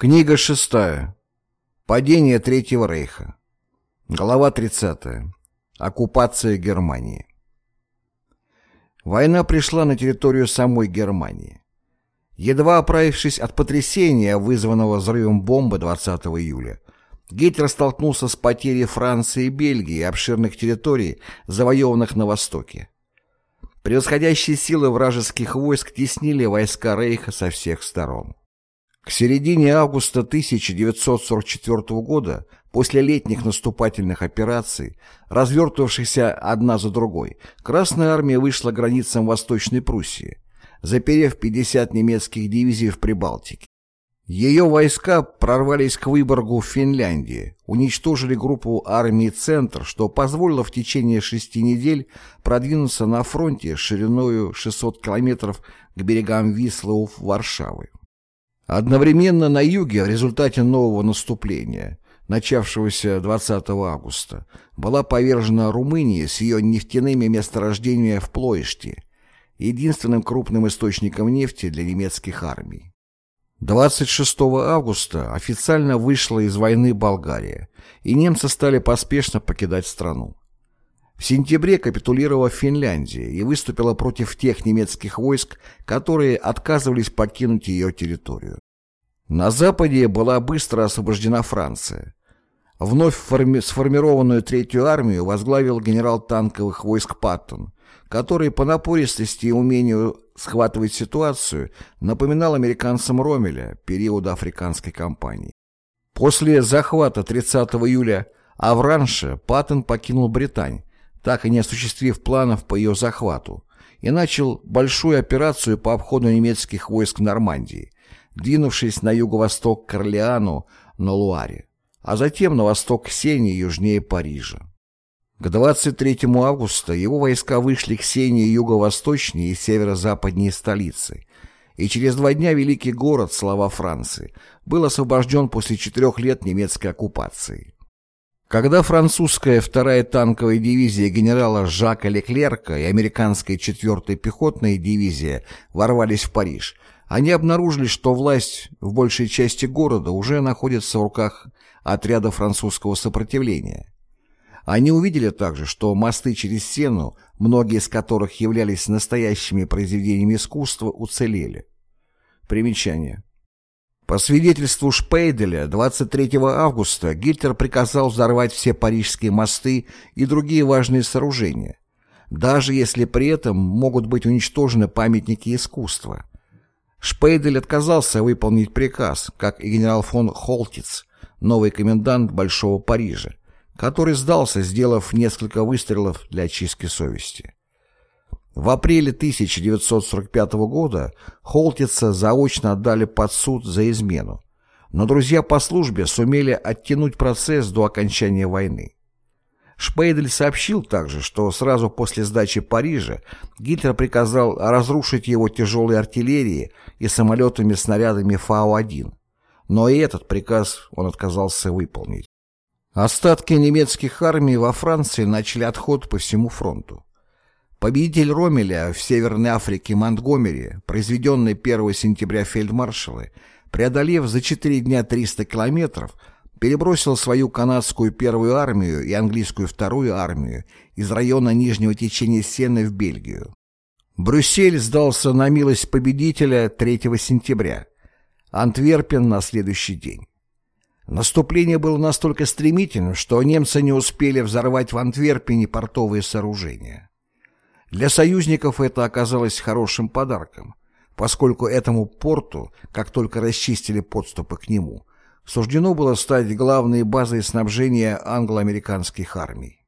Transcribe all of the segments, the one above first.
Книга шестая. Падение Третьего Рейха. Глава 30. Оккупация Германии. Война пришла на территорию самой Германии. Едва оправившись от потрясения, вызванного взрывом бомбы 20 июля, Гитлер столкнулся с потерей Франции и Бельгии и обширных территорий, завоеванных на Востоке. Превосходящие силы вражеских войск теснили войска Рейха со всех сторон. К середине августа 1944 года, после летних наступательных операций, развертывавшихся одна за другой, Красная Армия вышла к границам Восточной Пруссии, заперев 50 немецких дивизий в Прибалтике. Ее войска прорвались к Выборгу в Финляндии, уничтожили группу армии «Центр», что позволило в течение шести недель продвинуться на фронте шириною 600 километров к берегам Вислы у Варшавы. Одновременно на юге в результате нового наступления, начавшегося 20 августа, была повержена Румыния с ее нефтяными месторождениями в Плоиште, единственным крупным источником нефти для немецких армий. 26 августа официально вышла из войны Болгария, и немцы стали поспешно покидать страну. В сентябре капитулировала Финляндия и выступила против тех немецких войск, которые отказывались покинуть ее территорию. На Западе была быстро освобождена Франция. Вновь форми сформированную Третью армию возглавил генерал танковых войск Паттон, который по напористости и умению схватывать ситуацию напоминал американцам Ромеля периода африканской кампании. После захвата 30 июля Авранша Паттон покинул Британь, так и не осуществив планов по ее захвату, и начал большую операцию по обходу немецких войск в Нормандии, двинувшись на юго-восток к Орлеану на Луаре, а затем на восток к Сене южнее Парижа. К 23 августа его войска вышли к Сене юго-восточнее и северо-западнее столицы, и через два дня великий город, слава Франции, был освобожден после четырех лет немецкой оккупации. Когда французская вторая танковая дивизия генерала Жака Леклерка и американская четвертая пехотная дивизия ворвались в Париж, они обнаружили, что власть в большей части города уже находится в руках отряда французского сопротивления. Они увидели также, что мосты через Сену, многие из которых являлись настоящими произведениями искусства, уцелели. Примечание. По свидетельству Шпейделя, 23 августа Гитлер приказал взорвать все парижские мосты и другие важные сооружения, даже если при этом могут быть уничтожены памятники искусства. Шпейдель отказался выполнить приказ, как и генерал фон Холтиц, новый комендант Большого Парижа, который сдался, сделав несколько выстрелов для очистки совести. В апреле 1945 года Холтица заочно отдали под суд за измену, но друзья по службе сумели оттянуть процесс до окончания войны. Шпейдель сообщил также, что сразу после сдачи Парижа Гитлер приказал разрушить его тяжелой артиллерией и самолетами-снарядами Фау-1, но и этот приказ он отказался выполнить. Остатки немецких армий во Франции начали отход по всему фронту. Победитель Ромеля в Северной Африке Монтгомери, произведенный 1 сентября фельдмаршалы, преодолев за 4 дня 300 километров, перебросил свою канадскую первую армию и английскую вторую армию из района нижнего течения Сены в Бельгию. Брюссель сдался на милость победителя 3 сентября, Антверпен на следующий день. Наступление было настолько стремительным, что немцы не успели взорвать в Антверпене портовые сооружения. Для союзников это оказалось хорошим подарком, поскольку этому порту, как только расчистили подступы к нему, суждено было стать главной базой снабжения англо-американских армий.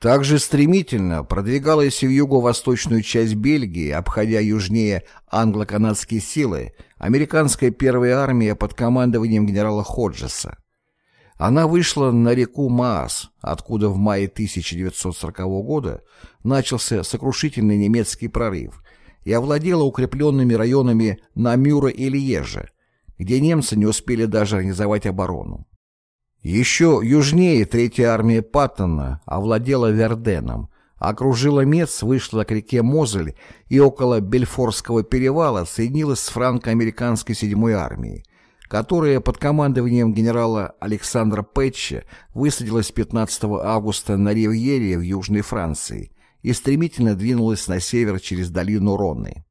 Также стремительно продвигалась в юго-восточную часть Бельгии, обходя южнее англо-канадские силы, американская первая армия под командованием генерала Ходжеса. Она вышла на реку Маас, откуда в мае 1940 года начался сокрушительный немецкий прорыв и овладела укрепленными районами Намюра и Льежа, где немцы не успели даже организовать оборону. Еще южнее Третья армия Паттона овладела Верденом, окружила Мец, вышла к реке Мозель и около Бельфорского перевала соединилась с франко-американской седьмой армией, которая под командованием генерала Александра Пэтча высадилась 15 августа на Ривьере в Южной Франции и стремительно двинулась на север через долину Ронны.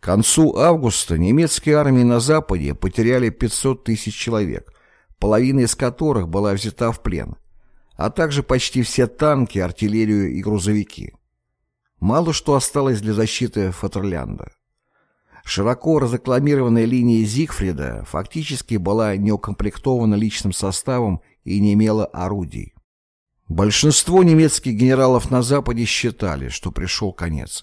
К концу августа немецкие армии на Западе потеряли 500 тысяч человек, половина из которых была взята в плен, а также почти все танки, артиллерию и грузовики. Мало что осталось для защиты Фатерлянда. Широко разрекламированная линия Зигфрида фактически была неукомплектована личным составом и не имела орудий. Большинство немецких генералов на Западе считали, что пришел конец.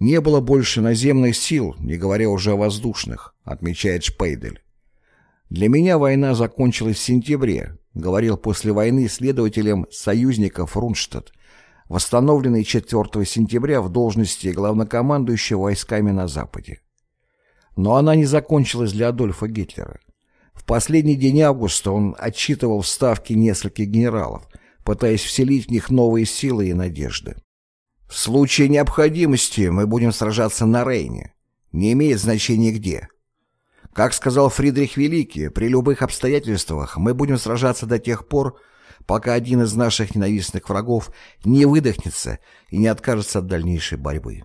Не было больше наземных сил, не говоря уже о воздушных, отмечает Шпейдель. Для меня война закончилась в сентябре, говорил после войны следователем союзников Рунштадт, восстановленный 4 сентября в должности главнокомандующего войсками на Западе. Но она не закончилась для Адольфа Гитлера. В последний день августа он отчитывал в Ставке нескольких генералов, пытаясь вселить в них новые силы и надежды. В случае необходимости мы будем сражаться на Рейне. Не имеет значения где. Как сказал Фридрих Великий, при любых обстоятельствах мы будем сражаться до тех пор, пока один из наших ненавистных врагов не выдохнется и не откажется от дальнейшей борьбы.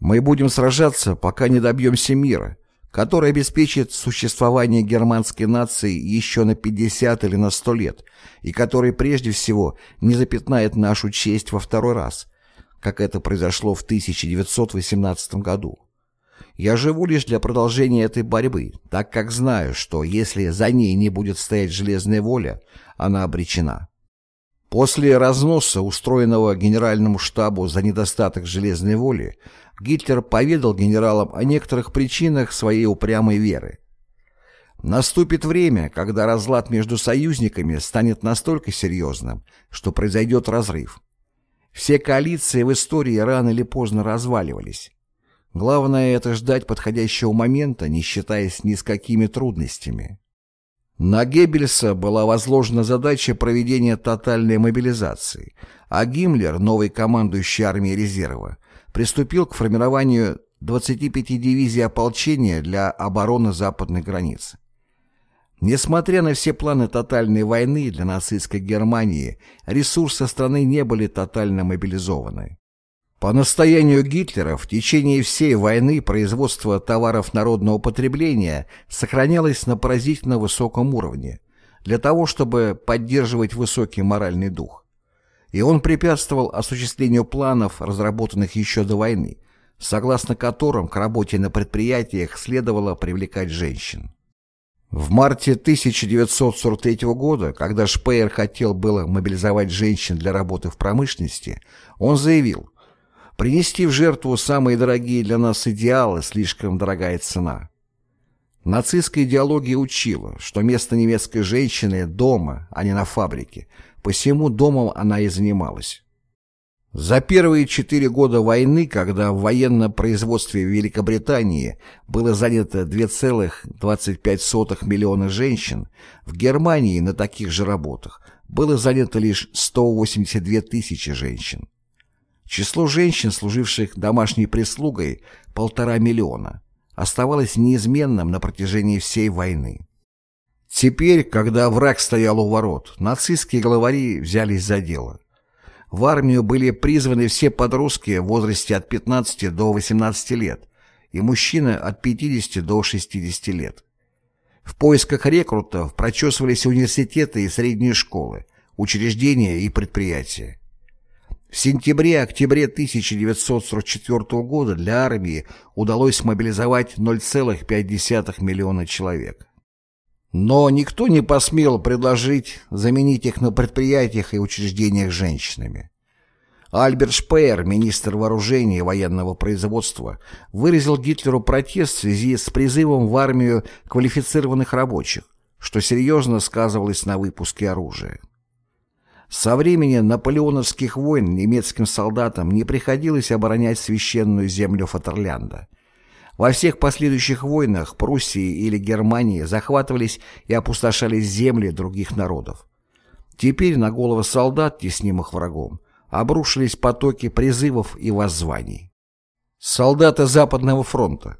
Мы будем сражаться, пока не добьемся мира, который обеспечит существование германской нации еще на 50 или на 100 лет, и который прежде всего не запятнает нашу честь во второй раз, как это произошло в 1918 году. Я живу лишь для продолжения этой борьбы, так как знаю, что если за ней не будет стоять железная воля, она обречена. После разноса, устроенного генеральному штабу за недостаток железной воли, Гитлер поведал генералам о некоторых причинах своей упрямой веры. Наступит время, когда разлад между союзниками станет настолько серьезным, что произойдет разрыв. Все коалиции в истории рано или поздно разваливались. Главное — это ждать подходящего момента, не считаясь ни с какими трудностями. На Геббельса была возложена задача проведения тотальной мобилизации, а Гиммлер, новый командующий армией резерва, приступил к формированию 25 дивизий ополчения для обороны западных границ. Несмотря на все планы тотальной войны для нацистской Германии, ресурсы страны не были тотально мобилизованы. По настоянию Гитлера в течение всей войны производство товаров народного потребления сохранялось на поразительно высоком уровне для того, чтобы поддерживать высокий моральный дух. И он препятствовал осуществлению планов, разработанных еще до войны, согласно которым к работе на предприятиях следовало привлекать женщин. В марте 1943 года, когда Шпеер хотел было мобилизовать женщин для работы в промышленности, он заявил – Принести в жертву самые дорогие для нас идеалы – слишком дорогая цена. Нацистская идеология учила, что место немецкой женщины – дома, а не на фабрике, посему домом она и занималась. За первые четыре года войны, когда в военном производстве Великобритании было занято 2,25 миллиона женщин, в Германии на таких же работах было занято лишь 182 тысячи женщин. Число женщин, служивших домашней прислугой, полтора миллиона, оставалось неизменным на протяжении всей войны. Теперь, когда враг стоял у ворот, нацистские главари взялись за дело. В армию были призваны все подростки в возрасте от 15 до 18 лет и мужчины от 50 до 60 лет. В поисках рекрутов прочесывались университеты и средние школы, учреждения и предприятия. В сентябре-октябре 1944 года для армии удалось мобилизовать 0,5 миллиона человек. Но никто не посмел предложить заменить их на предприятиях и учреждениях женщинами. Альберт Шпеер, министр вооружения и военного производства, выразил Гитлеру протест в связи с призывом в армию квалифицированных рабочих, что серьезно сказывалось на выпуске оружия. Со времени наполеоновских войн немецким солдатам не приходилось оборонять священную землю Фатерлянда. Во всех последующих войнах Пруссии или Германии захватывались и опустошались земли других народов. Теперь на головы солдат, теснимых врагом, обрушились потоки призывов и воззваний. Солдаты Западного фронта.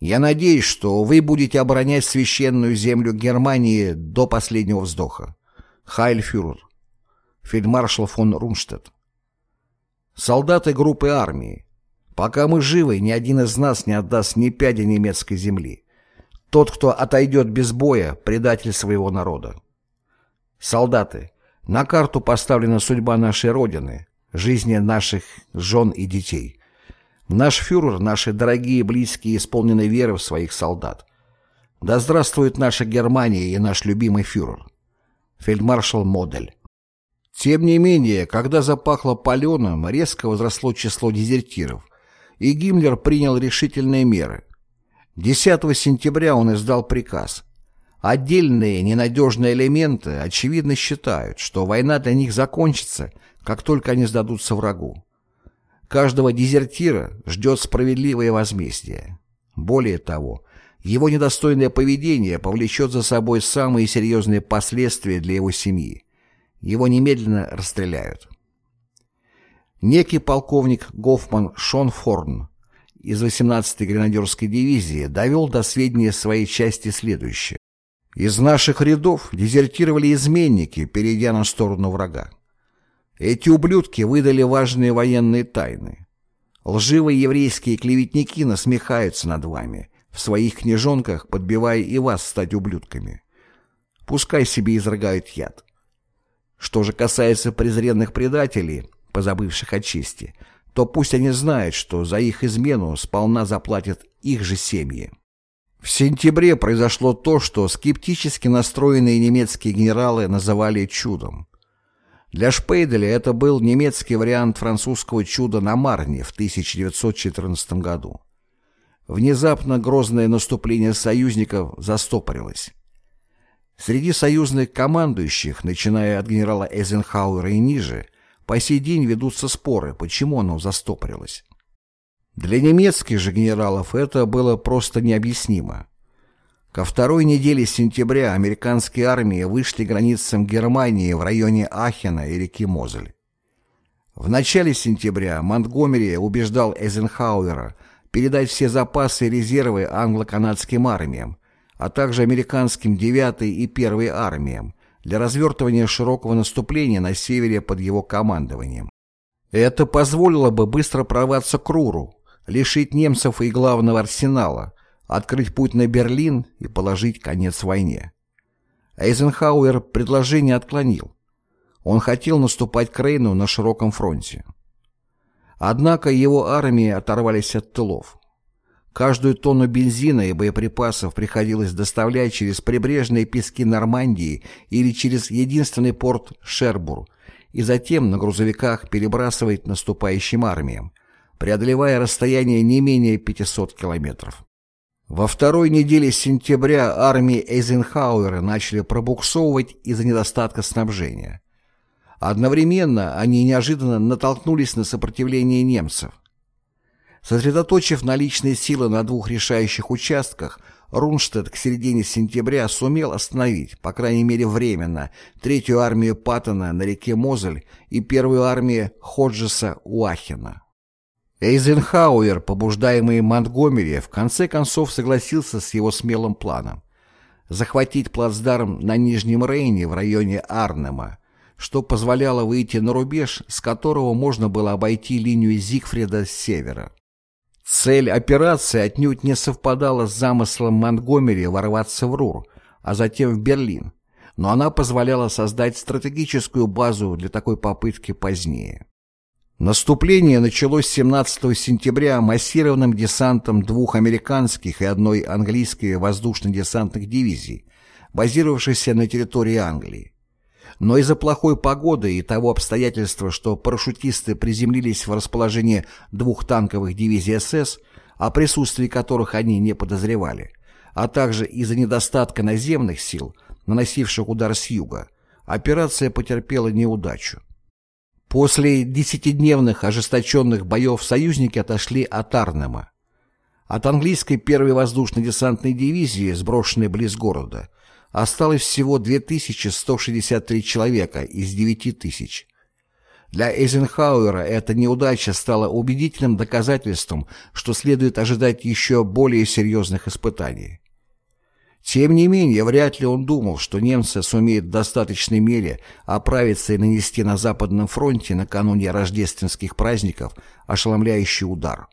Я надеюсь, что вы будете оборонять священную землю Германии до последнего вздоха. Хайль фюрер. Фельдмаршал фон Рунштадт. Солдаты группы армии. Пока мы живы, ни один из нас не отдаст ни пяди немецкой земли. Тот, кто отойдет без боя, предатель своего народа. Солдаты, на карту поставлена судьба нашей Родины, жизни наших жен и детей. Наш фюрер, наши дорогие близкие, исполнены веры в своих солдат. Да здравствует наша Германия и наш любимый фюрер. Фельдмаршал Модель. Тем не менее, когда запахло паленым, резко возросло число дезертиров, и Гиммлер принял решительные меры. 10 сентября он издал приказ. Отдельные ненадежные элементы, очевидно, считают, что война для них закончится, как только они сдадутся врагу. Каждого дезертира ждет справедливое возмездие. Более того, его недостойное поведение повлечет за собой самые серьезные последствия для его семьи. Его немедленно расстреляют. Некий полковник Гофман Шонфорн из 18-й гренадерской дивизии довел до сведения своей части следующее. Из наших рядов дезертировали изменники, перейдя на сторону врага. Эти ублюдки выдали важные военные тайны. Лживые еврейские клеветники насмехаются над вами, в своих книжонках подбивая и вас стать ублюдками. Пускай себе изрыгают яд. Что же касается презренных предателей, позабывших о чести, то пусть они знают, что за их измену сполна заплатят их же семьи. В сентябре произошло то, что скептически настроенные немецкие генералы называли чудом. Для Шпейделя это был немецкий вариант французского чуда на Марне в 1914 году. Внезапно грозное наступление союзников застопорилось. Среди союзных командующих, начиная от генерала Эйзенхауэра и ниже, по сей день ведутся споры, почему оно застопорилось. Для немецких же генералов это было просто необъяснимо. Ко второй неделе сентября американские армии вышли границам Германии в районе Ахена и реки Мозель. В начале сентября Монтгомери убеждал Эйзенхауэра передать все запасы и резервы англо-канадским армиям, а также американским 9-й и 1-й армиям для развертывания широкого наступления на севере под его командованием. Это позволило бы быстро прорваться к Руру, лишить немцев и главного арсенала, открыть путь на Берлин и положить конец войне. Эйзенхауэр предложение отклонил. Он хотел наступать к Рейну на широком фронте. Однако его армии оторвались от тылов. Каждую тонну бензина и боеприпасов приходилось доставлять через прибрежные пески Нормандии или через единственный порт Шербур и затем на грузовиках перебрасывать наступающим армиям, преодолевая расстояние не менее 500 километров. Во второй неделе сентября армии Эйзенхауэра начали пробуксовывать из-за недостатка снабжения. Одновременно они неожиданно натолкнулись на сопротивление немцев. Сосредоточив наличные силы на двух решающих участках, Рунштадт к середине сентября сумел остановить, по крайней мере временно, третью армию Паттона на реке Мозель и первую армию Ходжеса у Ахена. Эйзенхауэр, побуждаемый Монтгомери, в конце концов согласился с его смелым планом захватить плацдарм на Нижнем Рейне в районе Арнема, что позволяло выйти на рубеж, с которого можно было обойти линию Зигфрида с севера. Цель операции отнюдь не совпадала с замыслом Монтгомери ворваться в Рур, а затем в Берлин, но она позволяла создать стратегическую базу для такой попытки позднее. Наступление началось 17 сентября массированным десантом двух американских и одной английской воздушно-десантных дивизий, базировавшихся на территории Англии. Но из-за плохой погоды и того обстоятельства, что парашютисты приземлились в расположении двух танковых дивизий СС, о присутствии которых они не подозревали, а также из-за недостатка наземных сил, наносивших удар с юга, операция потерпела неудачу. После десятидневных ожесточенных боев союзники отошли от Арнема. От английской первой воздушно-десантной дивизии, сброшенной близ города, осталось всего 2163 человека из 9000. Для Эйзенхауэра эта неудача стала убедительным доказательством, что следует ожидать еще более серьезных испытаний. Тем не менее, вряд ли он думал, что немцы сумеют в достаточной мере оправиться и нанести на Западном фронте накануне рождественских праздников ошеломляющий удар.